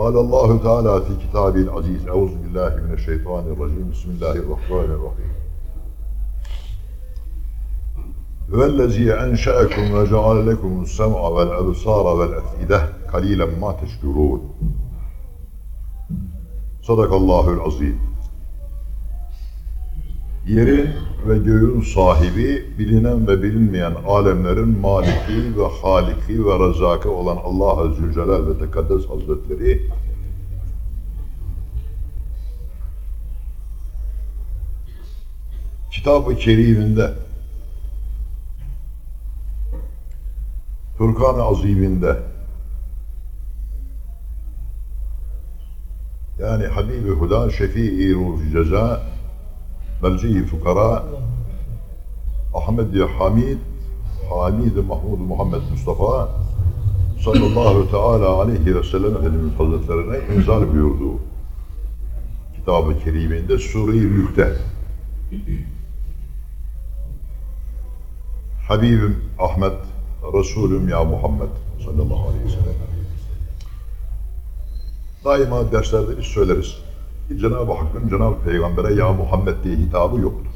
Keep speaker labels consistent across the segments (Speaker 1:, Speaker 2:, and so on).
Speaker 1: قال الله تعالى في كتابه العزيز أعوذ بالله من الشيطان الرجيم بسم الله الرحمن الرحيم. هو الذي أنشأكم وجعل لكم السمع والأبصار والأفئدة قليلا ما تشكرون. صدق الله العظيم. Yerin ve göğün sahibi, bilinen ve bilinmeyen alemlerin maliki ve haliki ve razakı olan Allah Azze Celal ve Tekaddes Hazretleri. Kitab-ı Kerim'inde Furkan-ı Azim'inde yani Habibi Huda Şefii Ruh Ceza Melci Fukara Ahmed Hamid Hamid Mahmud Muhammed Mustafa sallallahu teala aleyhi ve sellem Efendimiz Hazretlerine inzal buyurdu. Kitab-ı Kerim'inde Sure-i Mülk'te Habibim Ahmet Resulüm ya Muhammed sallallahu aleyhi ve sellem. Daima derslerde biz söyleriz. Cenab-ı Hakk'ın Cenab-ı Peygamber'e ya Muhammed diye hitabı yoktur.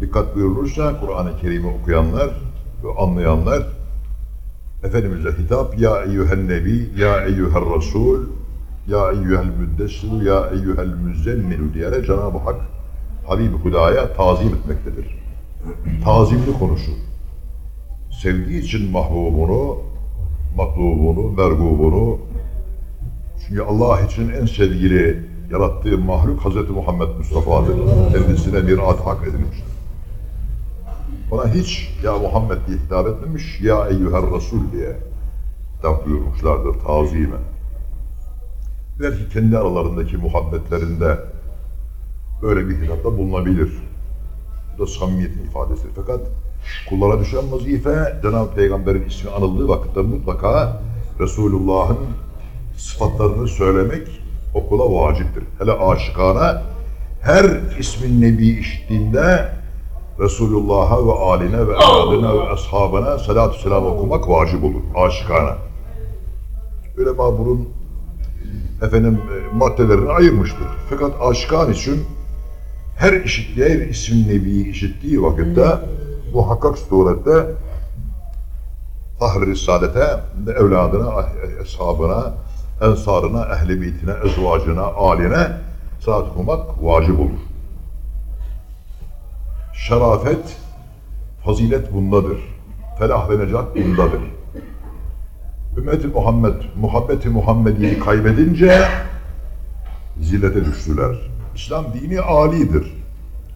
Speaker 1: Dikkat buyurulursa Kur'an-ı Kerim'i okuyanlar ve anlayanlar Efendimiz'e hitap ya eyyühel nebi, ya eyyühel resul, ya eyyühel müddessir, ya eyyühel müzzemmil diyerek Cenab-ı Hak Habib-i Huda'ya tazim etmektedir. Tazimli konuşur. Sevdiği için mahbubunu, matlubunu, mergubunu, çünkü Allah için en sevgili yarattığı mahluk Hazreti Muhammed Mustafa'dır. Kendisine bir ad hak edilmiştir. Ona hiç ya Muhammed diye hitap etmemiş, ya eyyüher Resul diye hitap buyurmuşlardır tazimen. Belki kendi aralarındaki muhabbetlerinde böyle bir hitapta bulunabilir. Bu da samimiyetin ifadesidir. Fakat kullara düşen vazife Cenab-ı Peygamber'in ismi anıldığı vakitte mutlaka Resulullah'ın sıfatlarını söylemek o kula vaciptir. Hele aşıkana her ismin nebi işittiğinde Resulullah'a ve aline ve evladına ve ashabına salatü selam okumak vacip olur. Aşıkana. Ulema bunun efendim e, maddelerini ayırmıştır. Fakat aşıkan için her işittiği, her ismin nebiyi işittiği vakitte muhakkak surette Fahr-ı Saadet'e, evladına, ashabına, ensarına, ehli beytine, ezvacına, aline saat okumak vacip olur. Şerafet, fazilet bundadır. Felah ve necat bundadır. Ümmeti Muhammed, muhabbeti Muhammedi'yi kaybedince zillete düştüler. İslam dini alidir.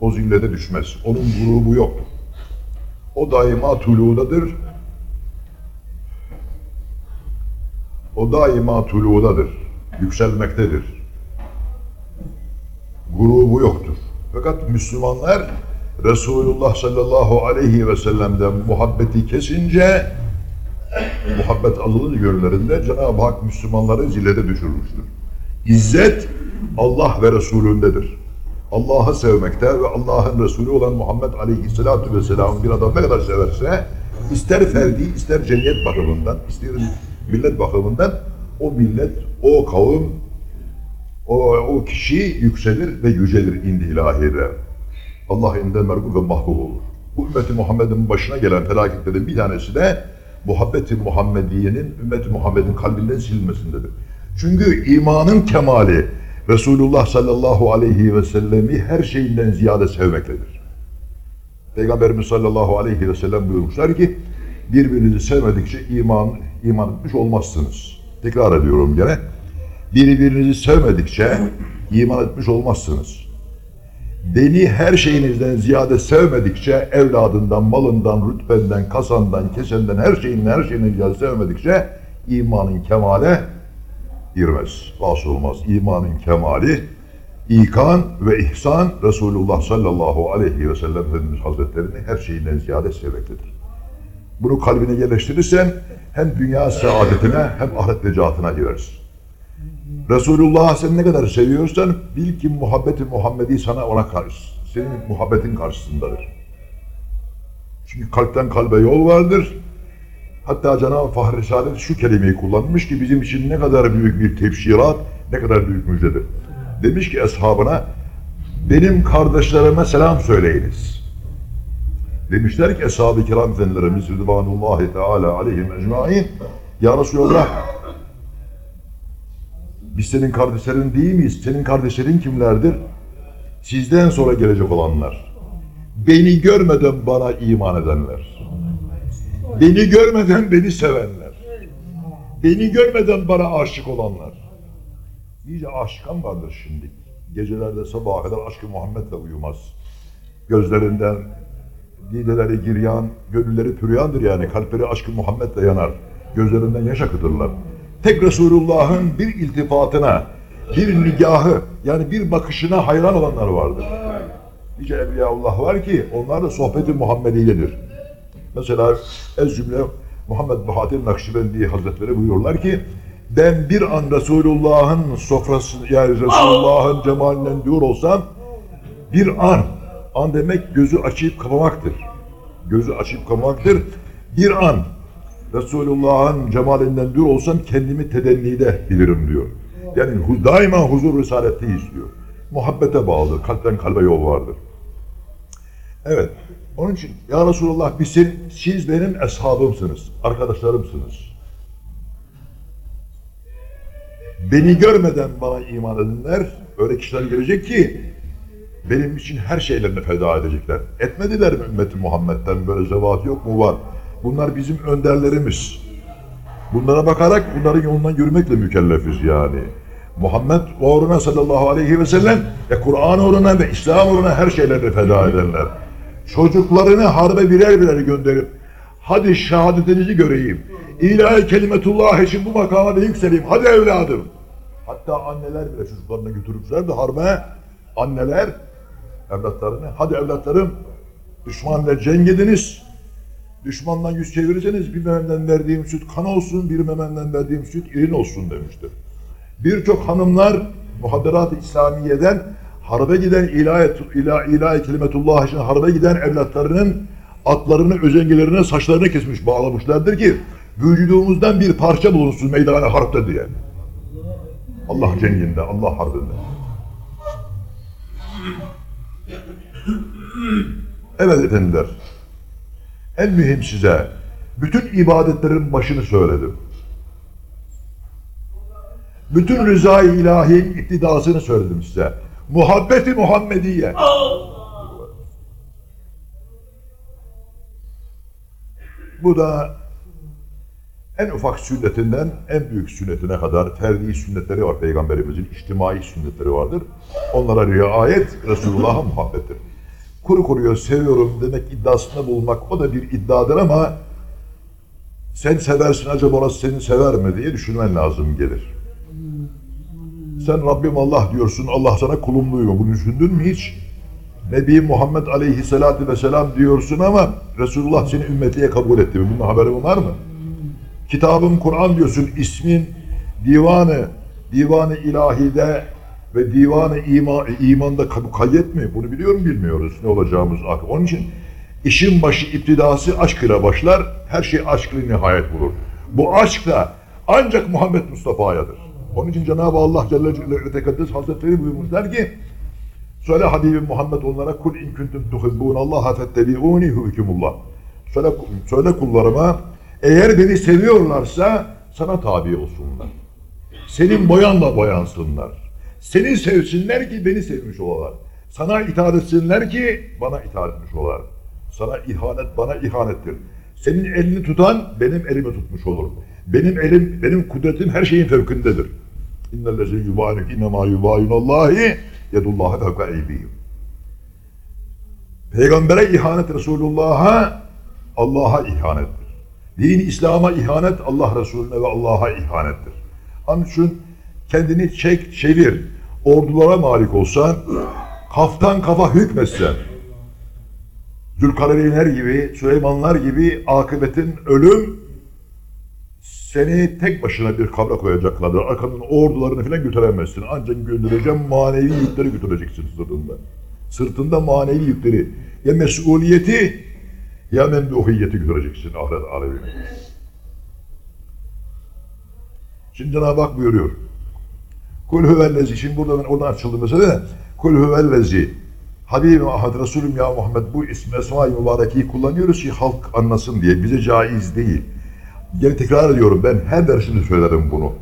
Speaker 1: O zillete düşmez. Onun grubu yoktur. O daima tuludadır. O daima tuludadır. Yükselmektedir. Grubu yoktur. Fakat Müslümanlar Resulullah sallallahu aleyhi ve sellem'den muhabbeti kesince muhabbet azalınca gönüllerinde Cenab-ı Hak Müslümanları zillete düşürmüştür. İzzet Allah ve Resulündedir. Allah'ı sevmekte ve Allah'ın Resulü olan Muhammed Aleyhisselatü Vesselam'ı bir adam ne kadar severse ister ferdi ister cemiyet bakımından ister millet bakımından o millet, o kavim, o, o kişi yükselir ve yücelir indi ilahire. Allah inde mergub ve mahbub olur. Bu ümmeti Muhammed'in başına gelen felaketlerin bir tanesi de muhabbeti Muhammediye'nin ümmeti Muhammed'in kalbinden silinmesindedir. Çünkü imanın kemali Resulullah sallallahu aleyhi ve sellemi her şeyinden ziyade sevmektedir. Peygamberimiz sallallahu aleyhi ve sellem buyurmuşlar ki birbirinizi sevmedikçe iman iman etmiş olmazsınız. Tekrar ediyorum gene. Birbirinizi sevmedikçe iman etmiş olmazsınız. Beni her şeyinizden ziyade sevmedikçe, evladından, malından, rütbenden, kasandan, kesenden, her şeyinden, her şeyinden ziyade sevmedikçe imanın kemale girmez. Vasıl olmaz. İmanın kemali, ikan ve ihsan Resulullah sallallahu aleyhi ve sellem Efendimiz Hazretlerini her şeyinden ziyade sevmektedir. Bunu kalbine yerleştirirsen hem dünya saadetine hem ahiret necatına girersin. Resulullah'ı sen ne kadar seviyorsan bil ki muhabbeti Muhammedi sana ona karşı, senin muhabbetin karşısındadır. Çünkü kalpten kalbe yol vardır. Hatta Cenab-ı Fahri Saadet şu kelimeyi kullanmış ki bizim için ne kadar büyük bir tebşirat, ne kadar büyük müjdedir. Demiş ki eshabına, benim kardeşlerime selam söyleyiniz. Demişler ki Eshab-ı Kiram Efendilerimiz Rıdvanullahi Teala aleyhim ecmain Ya Resulallah biz senin kardeşlerin değil miyiz? Senin kardeşlerin kimlerdir? Sizden sonra gelecek olanlar. Beni görmeden bana iman edenler. Beni görmeden beni sevenler. Beni görmeden bana aşık olanlar. İyice aşıkan vardır şimdi. Gecelerde sabaha kadar aşkı Muhammed'le uyumaz. Gözlerinden dideleri giryan, gönülleri püryandır yani. Kalpleri aşkı Muhammed'le yanar. Gözlerinden yaş akıtırlar. Tek Resulullah'ın bir iltifatına, bir nigahı, yani bir bakışına hayran olanlar vardır. Nice Evliyaullah var ki onlar da sohbeti Muhammediyedir. Mesela ez cümle Muhammed Bahadır Nakşibendi Hazretleri buyuruyorlar ki ben bir an Resulullah'ın sofrası yani Resulullah'ın cemalinden diyor olsam bir an an demek gözü açıp kapamaktır. Gözü açıp kapamaktır. Bir an Resulullah'ın cemalinden diyor olsam kendimi tedennide bilirim diyor. Yani daima huzur risaletteyiz diyor. Muhabbete bağlı, kalpten kalbe yol vardır. Evet. Onun için ya Resulullah biz siz benim eshabımsınız, arkadaşlarımsınız. Beni görmeden bana iman edenler öyle kişiler gelecek ki benim için her şeylerini feda edecekler. Etmediler mi ümmeti Muhammed'den böyle zevat yok mu var? Bunlar bizim önderlerimiz. Bunlara bakarak bunların yolundan yürümekle mükellefiz yani. Muhammed uğruna sallallahu aleyhi ve sellem ve Kur'an uğruna ve İslam uğruna her şeylerini feda edenler. Çocuklarını harbe birer birer gönderip hadi şehadetinizi göreyim. İlahi kelimetullah için bu makama da yükseleyim. Hadi evladım. Hatta anneler bile çocuklarını götürüpler de harbe anneler evlatlarını hadi evlatlarım düşmanla cenk ediniz. Düşmandan yüz çevirirseniz bir memenden verdiğim süt kan olsun, bir memenden verdiğim süt irin olsun demiştir. Birçok hanımlar muhadderat-ı İslamiye'den harbe giden ilahi, ilahi, ilahi kelimetullah için harbe giden evlatlarının atlarını, özengilerine, saçlarını kesmiş, bağlamışlardır ki vücudumuzdan bir parça bulunsun meydana harpte diye. Allah cenginde, Allah harbinde. Evet efendiler. En mühim size bütün ibadetlerin başını söyledim. Bütün rızayı ilahiyenin iktidasını söyledim size. Muhabbeti Muhammediye. Bu da en ufak sünnetinden en büyük sünnetine kadar ferdi sünnetleri var Peygamberimizin, içtimai sünnetleri vardır. Onlara riayet Resulullah'a muhabbettir. Kuru kuruya seviyorum demek iddiasında bulunmak o da bir iddiadır ama sen seversin acaba orası seni sever mi diye düşünmen lazım gelir. Sen Rabbim Allah diyorsun, Allah sana kulum duyuyor. Bunu düşündün mü hiç? Nebi Muhammed Aleyhisselatü Vesselam diyorsun ama Resulullah seni ümmetiye kabul etti mi? Bunun haberin var mı? Kitabım Kur'an diyorsun, ismin divanı, divanı ilahide ve divanı ima, imanda kay- kaydet mi? Bunu biliyor mu bilmiyoruz ne olacağımız. Onun için işin başı iptidası aşk ile başlar, her şey aşk ile nihayet bulur. Bu aşk da ancak Muhammed Mustafa'yadır. Onun için Cenab-ı Allah Celle Tekaddes Hazretleri buyurmuşlar ki Söyle Habibim Muhammed onlara kul in kuntum tuhibbun Allah fettebi'uni hükümullah. Söyle, söyle kullarıma eğer beni seviyorlarsa sana tabi olsunlar. Senin boyanla boyansınlar. Seni sevsinler ki beni sevmiş olarlar. Sana itaat etsinler ki bana itaat etmiş olar. Sana ihanet bana ihanettir. Senin elini tutan benim elimi tutmuş olur. Benim elim, benim kudretim her şeyin fevkindedir. İnnellezî yubânik innemâ yubâyunallahi yedullâhe fevka eydihim. Peygambere ihanet Resulullah'a Allah'a ihanettir. Din İslam'a ihanet Allah Resulüne ve Allah'a ihanettir. Onun için kendini çek çevir, ordulara malik olsan, kaftan kafa hükmetsen, Zülkarneynler gibi, Süleymanlar gibi akıbetin ölüm seni tek başına bir kabra koyacaklardır. Arkanın ordularını falan götüremezsin. Ancak göndereceğim manevi yükleri götüreceksin sırtında. Sırtında manevi yükleri. Ya mesuliyeti ya memduhiyeti götüreceksin ahiret alemine. Şimdi Cenab-ı Hak buyuruyor. Kul huvellezi. Şimdi burada ben oradan açıldı mesele. Kul huvellezi. Habibim ahad Resulüm ya Muhammed bu ismi esma-i mübarekeyi kullanıyoruz ki halk anlasın diye. Bize caiz değil. Gene tekrar ediyorum ben her dersimde söylerim bunu.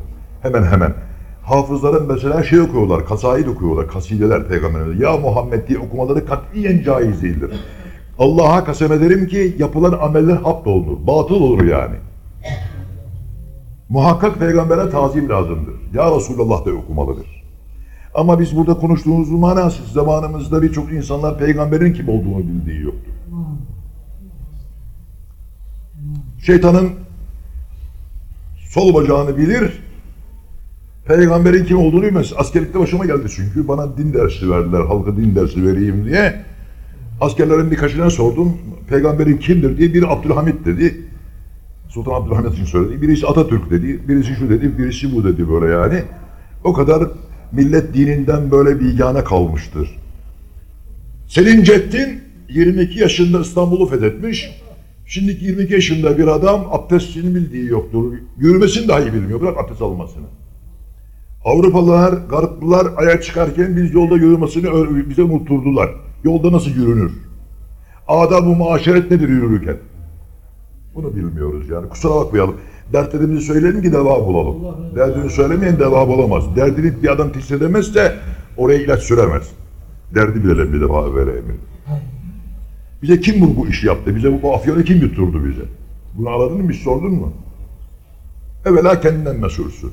Speaker 1: Hemen hemen. Hafızların mesela şey okuyorlar, kasaid okuyorlar, kasideler peygamberimize. Ya Muhammed diye okumaları katiyen caiz değildir. Allah'a kasem ederim ki yapılan ameller hap olur, batıl olur yani. Muhakkak peygambere tazim lazımdır. Ya Resulallah da okumalıdır. Ama biz burada konuştuğumuz manası zamanımızda birçok insanlar peygamberin kim olduğunu bildiği yoktur. Şeytanın sol bacağını bilir, peygamberin kim olduğunu bilmez. Askerlikte başıma geldi çünkü bana din dersi verdiler, halka din dersi vereyim diye. Askerlerin birkaçına sordum, peygamberin kimdir diye. Biri Abdülhamit dedi. Sultan Abdülhamit için söyledi. Birisi Atatürk dedi, birisi şu dedi, birisi bu dedi böyle yani. O kadar millet dininden böyle bir yana kalmıştır. Selim Ceddin 22 yaşında İstanbul'u fethetmiş. Şimdiki 22 yaşında bir adam abdestini bildiği yoktur. Yürümesini dahi bilmiyor. Bırak abdest almasını. Avrupalılar, Garplılar aya çıkarken biz yolda yürümesini bize unutturdular. Yolda nasıl yürünür? Adab-ı muaşeret nedir yürürken? Bunu bilmiyoruz yani. Kusura bakmayalım. Dertlerimizi söyleyelim ki deva bulalım. Derdini söylemeyen deva bulamaz. Derdini bir adam teşhis edemezse oraya ilaç süremez. Derdi bilelim bir defa emin. Bize kim bu, bu işi yaptı? Bize bu, bu afyonu kim yutturdu bize? Bunu aradın mı hiç sordun mu? Evvela kendinden mesulsün.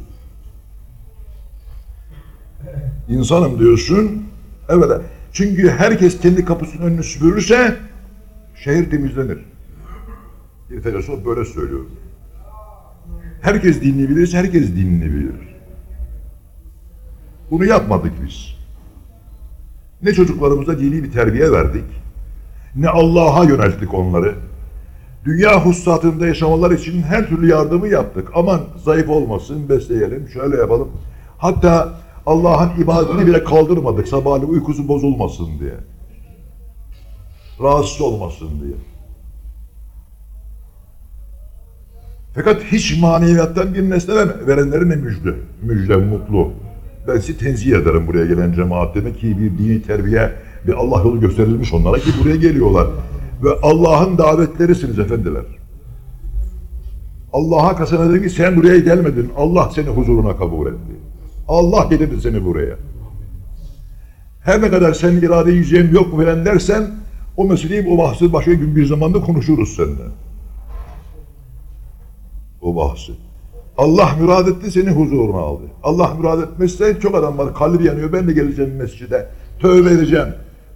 Speaker 1: İnsanım diyorsun. Evvela. Çünkü herkes kendi kapısının önünü süpürürse şehir temizlenir. Filozof böyle söylüyor. Herkes dinini bilirse herkes dinini bilir. Bunu yapmadık biz. Ne çocuklarımıza dini bir terbiye verdik, ne Allah'a yönelttik onları. Dünya hususatında yaşamalar için her türlü yardımı yaptık. Aman zayıf olmasın, besleyelim, şöyle yapalım. Hatta Allah'ın ibadetini bile kaldırmadık sabahleyin uykusu bozulmasın diye. Rahatsız olmasın diye. Fakat hiç maneviyattan bir nesne verme- verenlerine müjde. Müjde, mutlu. Ben sizi tenzih ederim buraya gelen cemaat. Demek ki bir dini terbiye, bir Allah yolu gösterilmiş onlara ki buraya geliyorlar. Ve Allah'ın davetlerisiniz efendiler. Allah'a kasem ederim ki sen buraya gelmedin. Allah seni huzuruna kabul etti. Allah getirdi seni buraya. Her ne kadar senin irade yüzeyim yok falan dersen o meseleyi o bahsi başka gün bir zamanda konuşuruz seninle. O bahsi. Allah mürad etti seni huzuruna aldı. Allah mürad etmezse çok adam var kalbi yanıyor ben de geleceğim mescide. Tövbe edeceğim.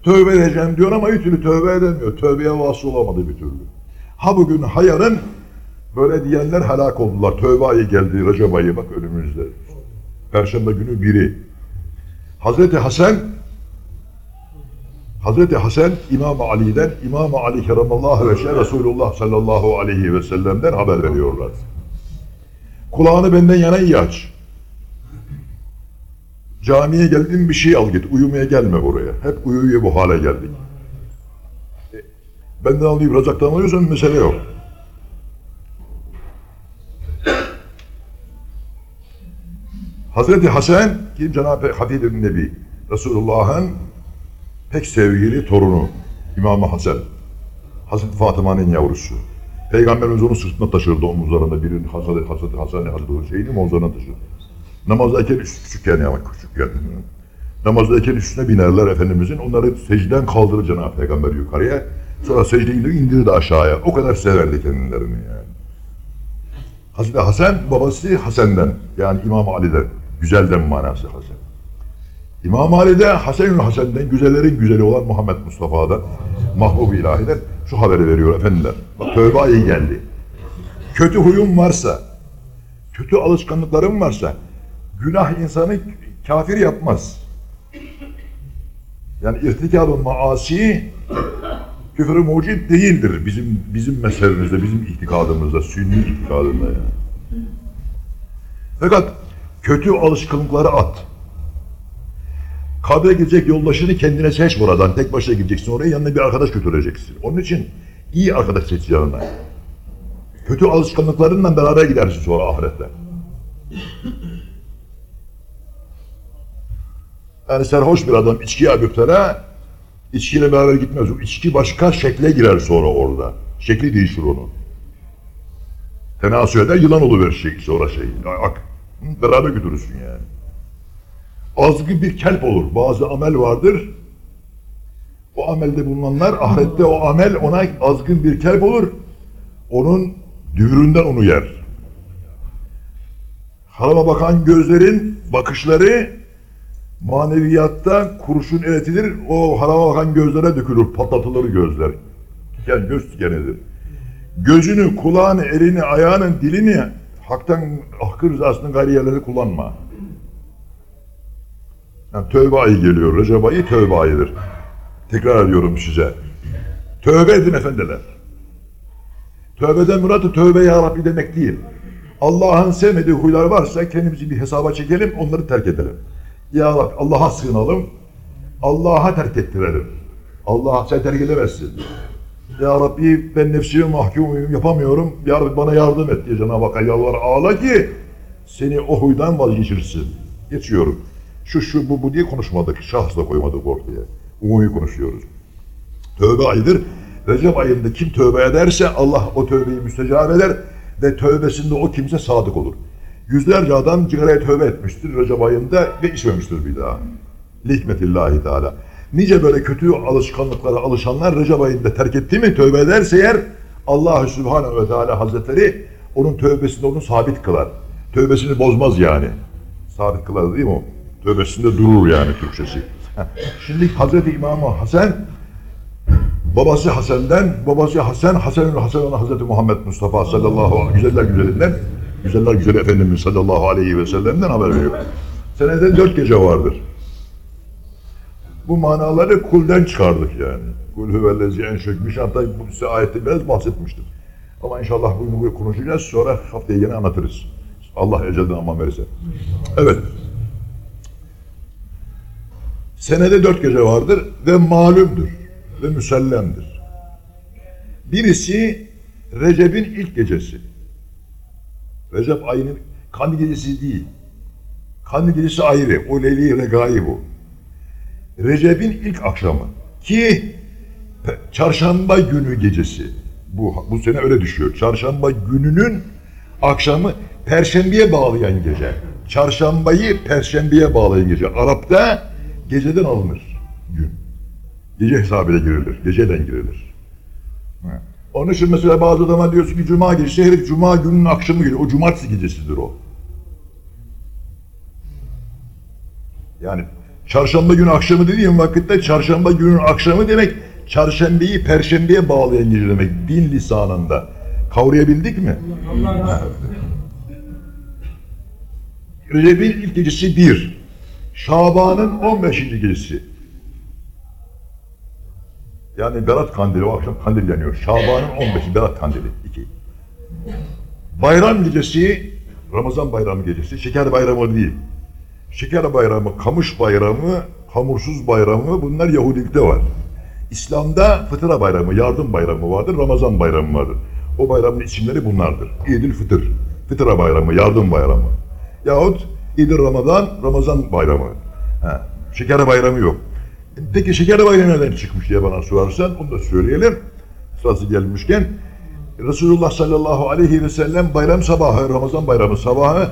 Speaker 1: Tövbe edeceğim diyor ama bir türlü tövbe edemiyor. Tövbeye vasıl olamadı bir türlü. Ha bugün ha böyle diyenler helak oldular. Tövbe ayı geldi Recep ayı bak önümüzde. Perşembe günü biri. Hazreti Hasan Hazreti Hasan İmam Ali'den İmam Ali keramallahu ve Resulullah sallallahu aleyhi ve sellem'den haber veriyorlar. Kulağını benden yana iyi aç. Camiye geldin bir şey al git. Uyumaya gelme buraya. Hep uyuyor bu hale geldik. E, Benden alayım razaktan alıyorsan mesele yok. Hazreti Hasan ki Cenab-ı Hafid bin Nebi Resulullah'ın pek sevgili torunu İmam Hasan. Hazreti Fatıma'nın yavrusu. Peygamberimiz onu sırtına taşırdı omuzlarında birini Hazreti Hazreti Hasan Hazreti Hüseyin'i omuzlarına taşırdı. Namazdayken üst küçükken ya küçükken. Namazdayken üstüne binerler Efendimizin. Onları secden kaldırır Cenab-ı Peygamber yukarıya. Sonra secde indirir, indirir aşağıya. O kadar severdi kendilerini yani. Hazreti Hasan babası Hasan'dan yani İmam Ali'den. Güzelden manası Hasan. İmam Ali'de Hasan-ül Hasan'dan güzellerin güzeli olan Muhammed Mustafa'dan Mahbub-i İlahi'den şu haberi veriyor efendiler. Bak tövbe ayı geldi. Kötü huyun varsa, kötü alışkanlıkların varsa günah insanı kafir yapmaz. Yani irtikab-ı maasi küfür-ü mucib değildir bizim bizim mezhebimizde, bizim itikadımızda, sünni itikadında yani. Fakat kötü alışkanlıkları at kabre gidecek yoldaşını kendine seç buradan. Tek başına gideceksin oraya yanına bir arkadaş götüreceksin. Onun için iyi arkadaş seç yanına. Kötü alışkanlıklarınla beraber gidersin sonra ahirette. Yani serhoş bir adam içkiye müptela, içkiyle beraber gitmez. O içki başka şekle girer sonra orada. Şekli değişir onun. Tenasül eder, yılan oluverir şey, sonra şey. Ak. Beraber götürürsün yani. Azgın bir kelp olur. Bazı amel vardır. O amelde bulunanlar ahirette o amel ona azgın bir kelp olur. Onun düğründen onu yer. Harama bakan gözlerin bakışları maneviyatta kurşun eritilir. O harama bakan gözlere dökülür, patlatılır gözler. Yani göz tikenidir. Gözünü, kulağını, elini, ayağını, dilini haktan hakkı rızasının gayri yerleri kullanma. Yani tövbe ayı geliyor. Recep ayı tövbe ayıdır. Tekrar ediyorum size. Tövbe edin efendiler. Tövbeden muratı tövbe ya Rabbi demek değil. Allah'ın sevmediği huylar varsa kendimizi bir hesaba çekelim, onları terk edelim. Ya Rabbi Allah'a sığınalım, Allah'a terk ettirelim. Allah sen terk edemezsin. Ya Rabbi ben nefsime mahkumuyum, yapamıyorum. Ya Rabbi bana yardım et diye Cenab-ı Hakk'a ağla ki seni o huydan vazgeçirsin. Geçiyorum. Şu şu bu bu diye konuşmadık. Şahsla koymadık ortaya. Umumi konuşuyoruz. Tövbe ayıdır. Recep ayında kim tövbe ederse Allah o tövbeyi müstecab eder ve tövbesinde o kimse sadık olur. Yüzlerce adam cigaraya tövbe etmiştir Recep ayında ve içmemiştir bir daha. Lihmetillahi Teala. Nice böyle kötü alışkanlıklara alışanlar Recep ayında terk etti mi tövbe ederse eğer Allah Subhanahu ve Teala Hazretleri onun tövbesinde onu sabit kılar. Tövbesini bozmaz yani. Sabit kılar değil mi o? Tövbesinde durur yani Türkçesi. Şimdi Hazreti İmam Hasan babası Hasan'dan, babası Hasan, Hasan'ın Hasan Hazreti Muhammed Mustafa sallallahu aleyhi güzeller güzelinden, güzeller güzeli Efendimiz sallallahu aleyhi ve sellem'den haber veriyor. Senede dört gece vardır. Bu manaları kulden çıkardık yani. Kul huvellezi en şekmiş. Hatta bu size ayette biraz bahsetmiştim. Ama inşallah bunu konuşacağız. Sonra haftaya yine anlatırız. Allah ecelden aman verirse. Evet. Senede dört gece vardır ve malumdur ve müsellemdir. Birisi Recep'in ilk gecesi. Recep ayının kandil gecesi değil. Kandil gecesi ayrı. O Leyli Regai bu. Recep'in ilk akşamı ki çarşamba günü gecesi. Bu, bu sene öyle düşüyor. Çarşamba gününün akşamı perşembeye bağlayan gece. Çarşambayı perşembeye bağlayan gece. Arap'ta geceden alınır gün. Gece hesabıyla girilir. Geceden girilir. Ha. Onun için mesela bazı adama diyorsun ki cuma gecesi, herif cuma gününün akşamı geliyor. O cumartesi gecesidir o. Yani çarşamba günü akşamı dediğim vakitte çarşamba günün akşamı demek çarşambeyi perşembeye bağlayan gece demek din lisanında. Kavrayabildik mi? Recep'in ilk gecesi bir. Şaban'ın 15. gecesi. Yani Berat Kandili o akşam kandil yanıyor. Şaban'ın 15'i Berat Kandili 2. Bayram gecesi Ramazan bayramı gecesi. Şeker bayramı değil. Şeker bayramı, kamış bayramı, hamursuz bayramı bunlar Yahudilikte var. İslam'da fıtıra bayramı, yardım bayramı vardır, Ramazan bayramı vardır. O bayramın isimleri bunlardır. İdil Fıtır, fıtıra bayramı, yardım bayramı. Yahut İdil Ramazan, Ramazan bayramı. Ha, şeker bayramı yok. Peki şeker bayramı neden çıkmış diye bana sorarsan onu da söyleyelim. Sırası gelmişken Resulullah sallallahu aleyhi ve sellem bayram sabahı, Ramazan bayramı sabahı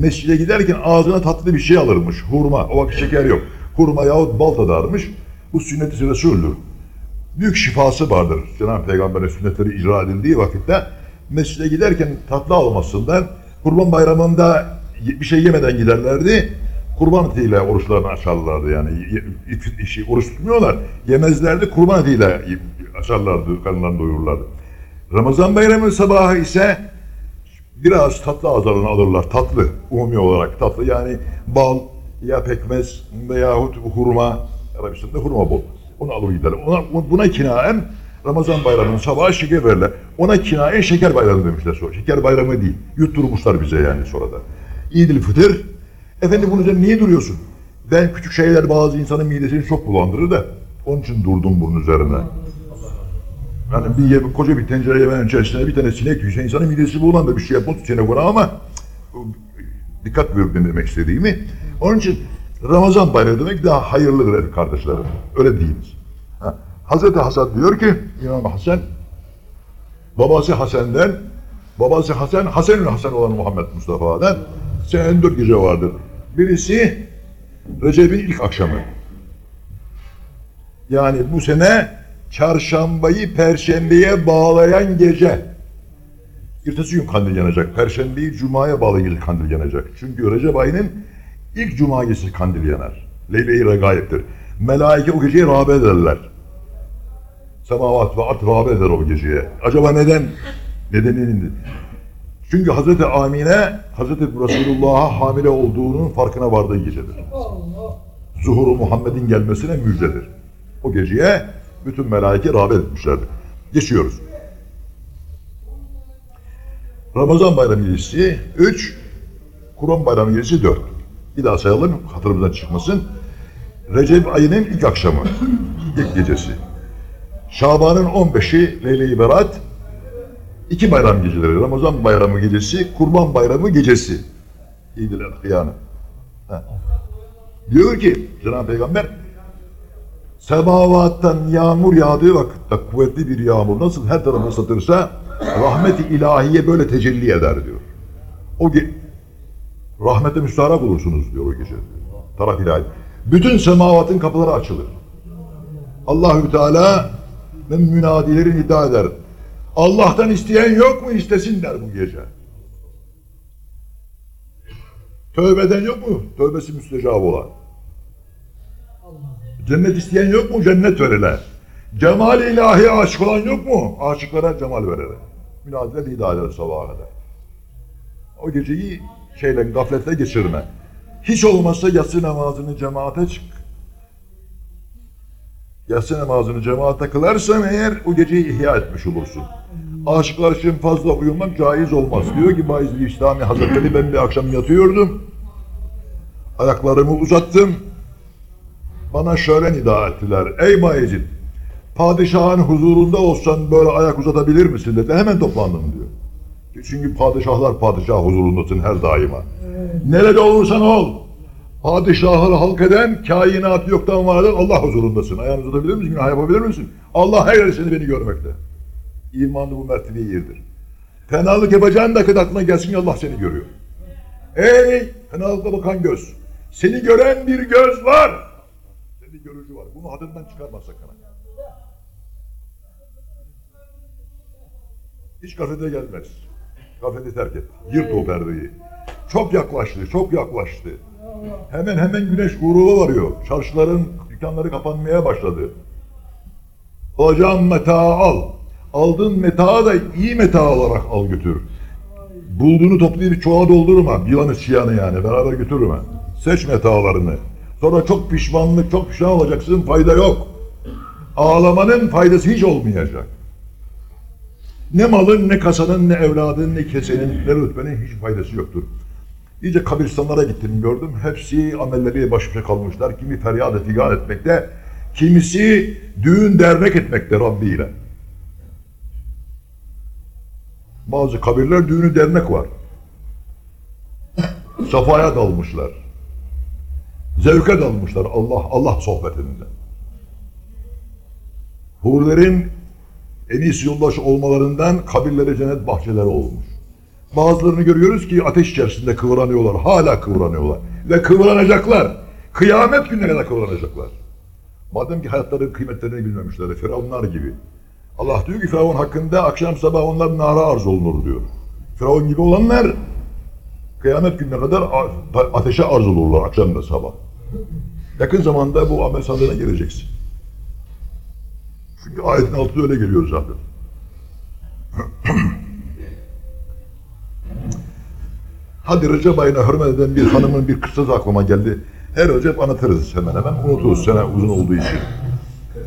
Speaker 1: mescide giderken ağzına tatlı bir şey alırmış. Hurma. O vakit şeker yok. Hurma yahut bal tadarmış. Bu sünnet-i Resul'dür. Büyük şifası vardır. Cenab-ı Peygamber'in sünnetleri icra edildiği vakitte mescide giderken tatlı almasından Kurban bayramında bir şey yemeden giderlerdi. Kurban etiyle oruçlarını açarlardı yani. işi Oruç tutmuyorlar. Yemezlerdi. Kurban etiyle açarlardı, karınlarını doyururlardı. Ramazan bayramı sabahı ise biraz tatlı ağızlarına alırlar. Tatlı, umumi olarak tatlı. Yani bal ya pekmez veyahut hurma. Arabistan'da hurma bol. Onu alır giderler. Ona, buna kinaen Ramazan bayramının sabahı şeker verirler. Ona kinaen şeker bayramı demişler sonra. Şeker bayramı değil. Yutturmuşlar bize yani sonra da. İdil Fıtır. Efendim bunun üzerine niye duruyorsun? Ben küçük şeyler bazı insanın midesini çok bulandırır da onun için durdum bunun üzerine. Yani bir ye- koca bir tencere yemeğin içerisine bir tane sinek düşse insanın midesi bulandır bir şey yapmaz sinek ona ama dikkat buyur demek istediğimi. Onun için Ramazan bayramı demek daha hayırlıdır kardeşlerim. Öyle deyiniz. Ha. Hazreti Hasan diyor ki İmam Hasan babası Hasan'den babası Hasan Hasanül Hasan olan Muhammed Mustafa'dan senenin dört gece vardır. Birisi Recep'in ilk akşamı. Yani bu sene çarşambayı perşembeye bağlayan gece. Ertesi gün kandil yanacak. Perşembeyi cumaya gece kandil yanacak. Çünkü Recep ayının ilk cuma gecesi kandil yanar. Leyle-i regaiptir. Melaike o geceye rağbet ederler. Semavat ve art rağbet eder o geceye. Acaba neden? Nedeninin çünkü Hazreti Amine Hazreti Resulullah'a hamile olduğunun farkına vardığı gecedir. Zuhuru Muhammed'in gelmesine müjdedir. O geceye bütün melaike rağbet etmişlerdir. Geçiyoruz. Ramazan bayramı gecesi 3, Kurban bayramı gecesi 4. Bir daha sayalım hatırımızdan çıkmasın. Recep ayının ilk akşamı, ilk gecesi. Şaban'ın 15'i Leyle-i Berat, iki bayram geceleri. Ramazan bayramı gecesi, Kurban bayramı gecesi. İdil Erhiyanı. Diyor ki Cenab-ı Peygamber semavattan yağmur yağdığı vakitte kuvvetli bir yağmur nasıl her tarafı ıslatırsa rahmet-i ilahiye böyle tecelli eder diyor. O ge rahmete müstaharak olursunuz diyor o gece. Taraf ilahi. Bütün semavatın kapıları açılır. Allahü Teala ve münadileri nida eder. Allah'tan isteyen yok mu istesin der bu gece. Tövbeden yok mu? Tövbesi müstecab olan. Cennet isteyen yok mu? Cennet verirler. Cemal ilahi aşık olan yok mu? Aşıklara cemal verirler. Münazile nida eder sabaha kadar. O geceyi şeyle gafletle geçirme. Hiç olmazsa yatsı namazını cemaate çık. Yatsı namazını cemaate kılarsan eğer o geceyi ihya etmiş olursun. Aşıklar için fazla uyumak caiz olmaz. Diyor ki Bayezid İslami Hazretleri ben bir akşam yatıyordum. Ayaklarımı uzattım. Bana şöyle nida ettiler. Ey Bayezid, padişahın huzurunda olsan böyle ayak uzatabilir misin dedi. Hemen toplandım diyor. Çünkü padişahlar padişah huzurundasın her daima. Nerede olursan ol. Padişahı halk eden, kainat yoktan var eden Allah huzurundasın. Ayağını uzatabilir misin? Günah yapabilir misin? Allah her seni beni görmekte. İmanı bu mertebeye yerdir. Fenalık yapacağın da aklına gelsin Allah seni görüyor. Ey fenalıkla bakan göz. Seni gören bir göz var. Seni görücü var. Bunu hadından çıkarma sakın. Hiç kafede gelmez. Kafede terk et. Yırt o perdeyi. Çok yaklaştı, çok yaklaştı. Hemen hemen güneş gruba varıyor. Çarşıların dükkanları kapanmaya başladı. Alacağın metaı al. Aldığın metaı da iyi meta olarak al götür. Bulduğunu toplayıp çuvala doldurma. Yılanı çiyanı yani beraber götürme. Seç metalarını. Sonra çok pişmanlık, çok pişman olacaksın. Fayda yok. Ağlamanın faydası hiç olmayacak. Ne malın, ne kasanın, ne evladın, ne kesenin, ne rütbenin hiç faydası yoktur. İyice kabristanlara gittim gördüm. Hepsi amelleri baş başa kalmışlar. Kimi feryat figan etmekte, kimisi düğün dernek etmekte Rabbi ile. Bazı kabirler düğünü dernek var. Safaya dalmışlar. Zevke dalmışlar Allah Allah sohbetinde. Hurilerin en iyisi yoldaş olmalarından kabirlere cennet bahçeleri olmuş. Bazılarını görüyoruz ki ateş içerisinde kıvranıyorlar. Hala kıvranıyorlar. Ve kıvranacaklar. Kıyamet gününe kadar kıvranacaklar. Madem ki hayatların kıymetlerini bilmemişler. Firavunlar gibi. Allah diyor ki Firavun hakkında akşam sabah onlar nara arz olunur diyor. Firavun gibi olanlar kıyamet gününe kadar ateşe arz olurlar akşam da sabah. Yakın zamanda bu amel sandığına geleceksin. Çünkü ayetin altında öyle geliyor zaten. Hadi Recep ayına hürmet eden bir hanımın bir kıssası aklıma geldi. Her Recep anlatırız hemen hemen. Unuturuz sene uzun olduğu için.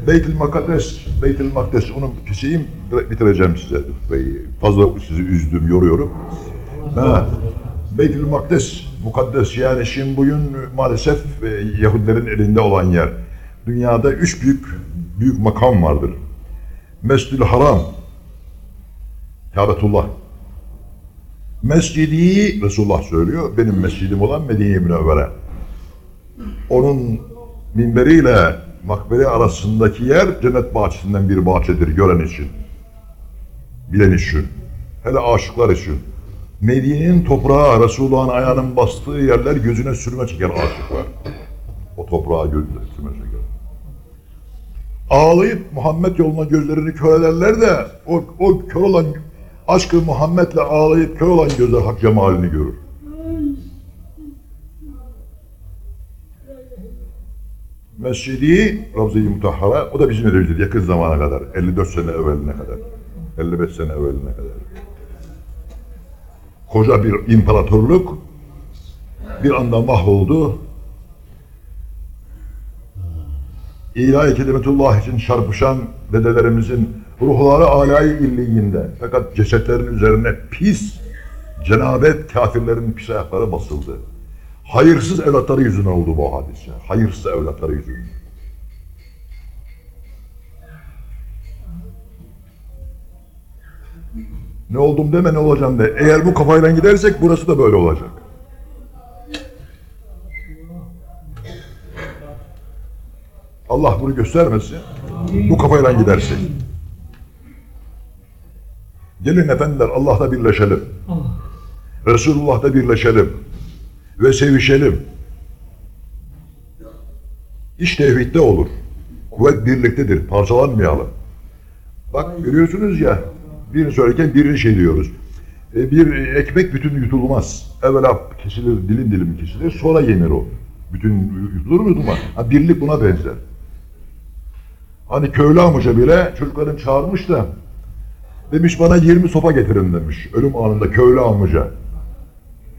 Speaker 1: Beytül Makaddes, Beytül Makdes onu keseyim, bitireceğim size. Fazla sizi üzdüm, yoruyorum. Ha, Beytül Makdes, mukaddes yani şimdi bugün maalesef Yahudilerin elinde olan yer. Dünyada üç büyük büyük makam vardır. Mescid-i Haram, Kâbetullah. Mescidi Resulullah söylüyor. Benim mescidim olan Medine-i Münevvere. Onun minberiyle makbere arasındaki yer cennet bahçesinden bir bahçedir gören için. Bilen için. Hele aşıklar için. Medine'nin toprağı Resulullah'ın ayağının bastığı yerler gözüne sürme çeker aşıklar. O toprağa gözüne sürme çeker. Ağlayıp Muhammed yoluna gözlerini kör ederler de o, o kör olan aşkı Muhammed'le ağlayıp kör olan gözler hak cemalini görür. Mescidi Ravza-i Mutahhara o da bizim evimizdir yakın zamana kadar. 54 sene evveline kadar. 55 sene evveline kadar. Koca bir imparatorluk bir anda mahvoldu. İlahi kelimetullah için çarpışan dedelerimizin ruhları alay illiyinde fakat cesetlerin üzerine pis cenabet kafirlerin pis ayakları basıldı. Hayırsız evlatları yüzünden oldu bu hadise. Hayırsız evlatları yüzünden. Ne oldum deme ne olacağım de. Eğer bu kafayla gidersek burası da böyle olacak. Allah bunu göstermesin. Bu kafayla gidersek. Gelin efendiler Allah'ta birleşelim. Resulullah'ta birleşelim. Ve sevişelim. İş tevhidde olur. Kuvvet birliktedir. Parçalanmayalım. Bak görüyorsunuz ya birini söylerken birini şey diyoruz. E, bir ekmek bütün yutulmaz. Evvela kesilir, dilim dilim kesilir, sonra yenir o. Bütün yutulur mu yutulmaz? Ha, birlik buna benzer. Hani köylü amca bile çocukların çağırmış da demiş bana 20 sopa getirin demiş. Ölüm anında köylü amca.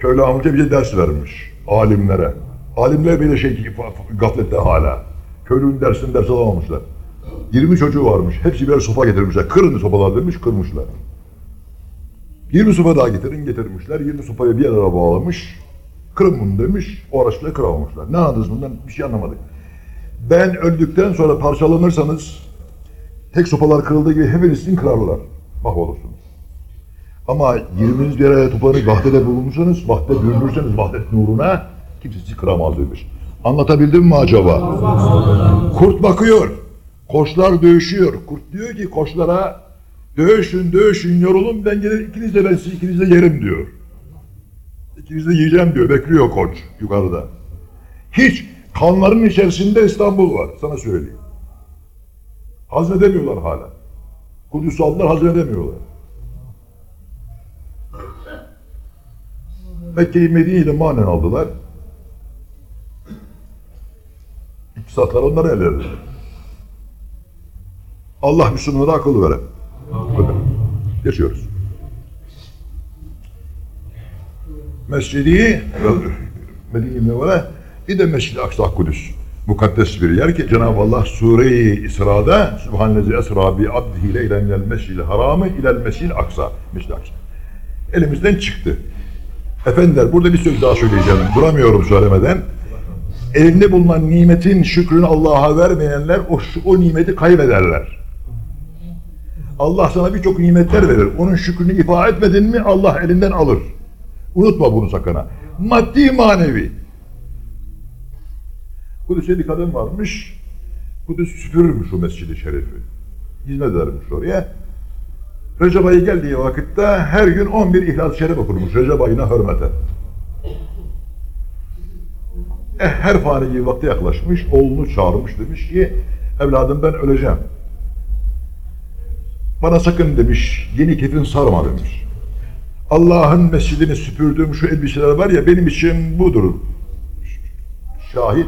Speaker 1: Köylü amca bize ders vermiş alimlere. Alimler bile şey gaflette hala. Köylünün dersini ders alamamışlar. 20 çocuğu varmış. Hepsi birer sopa getirmişler. Kırın sopalar demiş, kırmışlar. 20 sopa daha getirin, getirmişler. 20 sopayı bir araya bağlamış. Kırın bunu demiş. O araçla kıramamışlar. Ne anladınız bundan? Bir şey anlamadık. Ben öldükten sonra parçalanırsanız tek sopalar kırıldığı gibi hepinizin kırarlar. Mahvolursunuz. Ama 20'niz bir araya toplanıp vahdede bulunursanız, vahdet bürünürseniz vahdet nuruna kimse sizi kıramaz demiş. Anlatabildim mi acaba? Kurt bakıyor. Koçlar dövüşüyor. Kurt diyor ki koçlara dövüşün dövüşün yorulun ben gelir ikiniz de ben sizi ikiniz de yerim diyor. İkiniz de yiyeceğim diyor. Bekliyor koç yukarıda. Hiç kanların içerisinde İstanbul var. Sana söyleyeyim. Hazmedemiyorlar hala. Kudüs aldılar hazmedemiyorlar. Mekke'yi Medine'yi de manen aldılar. İktisatlar onları ellerinde. Allah Müslümanlara akıl vere. Geçiyoruz. Mescidi Medine-i Münevvere bir de Mescid-i Aksa Kudüs. Mukaddes bir yer ki Cenab-ı Allah Sure-i İsra'da Subhanellezi esra bi abdihi leylen minel mescid-i haramı ilel mescid-i aksa. Mescid-i Aksa. Elimizden çıktı. Efendiler burada bir söz daha söyleyeceğim. Duramıyorum söylemeden. Elinde bulunan nimetin şükrünü Allah'a vermeyenler o, o nimeti kaybederler. Allah sana birçok nimetler verir. Onun şükrünü ifa etmedin mi Allah elinden alır. Unutma bunu sakın ha. Maddi manevi. Kudüs'e bir kadın varmış. Kudüs süpürürmüş o mescidi şerifi. Hizmet edermiş oraya. Recep ayı geldiği vakitte her gün 11 İhlas-ı Şerif okurmuş Recep ayına hürmeten. Eh, her fani vakti yaklaşmış, oğlunu çağırmış demiş ki evladım ben öleceğim. Bana sakın demiş yeni kefin sarma demiş. Allah'ın mescidini süpürdüğüm şu elbiseler var ya benim için budur. Şahit.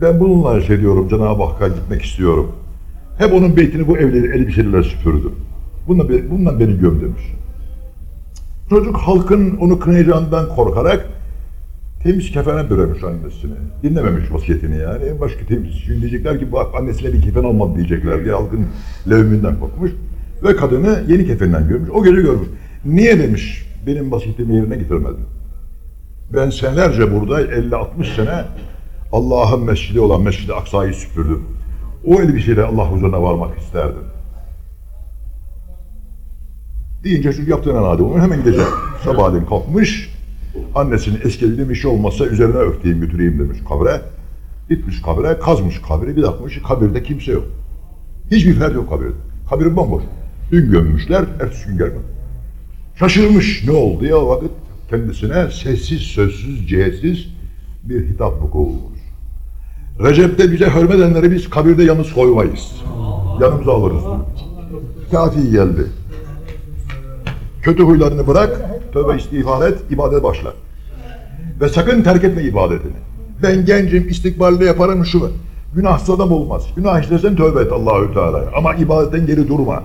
Speaker 1: Ben bununla şey Cenab-ı Hakk'a gitmek istiyorum. Hep onun beytini bu evleri elbiselerle süpürdüm. Bununla, bundan beni göm demiş. Çocuk halkın onu kınayacağından korkarak temiz kefene böremiş annesini. Dinlememiş vasiyetini yani. Başka temiz. Şimdi diyecekler ki bak annesine bir kefen almadı diyecekler diye halkın levminden korkmuş. Ve kadını yeni kefenden görmüş. O gece görmüş. Niye demiş benim vasiyetimi yerine getirmedin? Ben senelerce burada 50-60 sene Allah'ın mescidi olan Mescid-i Aksa'yı süpürdüm. O elbiseyle Allah huzuruna varmak isterdim. Deyince çocuk yaptığına nadir onu hemen gidecek. Sabahleyin kalkmış, annesinin eski bir şey olmazsa üzerine örteyim götüreyim demiş kabre. Gitmiş kabire, kazmış kabiri, bir bakmış kabirde kimse yok. Hiçbir fert yok kabirde. Kabir bomboş. Dün gömmüşler, ertesi gün gelmedi. Şaşırmış ne oldu ya vakit kendisine sessiz, sözsüz, cihetsiz bir hitap vuku olmuş. Recep'te bize hürmet edenleri biz kabirde yalnız koymayız. Yanımıza alırız. Kafi geldi. Kötü huylarını bırak, tövbe istiğfar et, ibadet başla. Ve sakın terk etme ibadetini. Ben gencim, istikbalde yaparım şu. Günahsız adam olmaz. Günah işlesen tövbe et Allahü Teala. Ama ibadetten geri durma.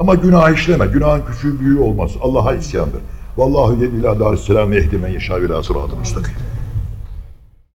Speaker 1: Ama günah işleme. Günahın küçüğü büyüğü olmaz. Allah'a isyandır. Vallahu yedi ila darisselam ve ehdi men yeşâ ila sıratı müstakim.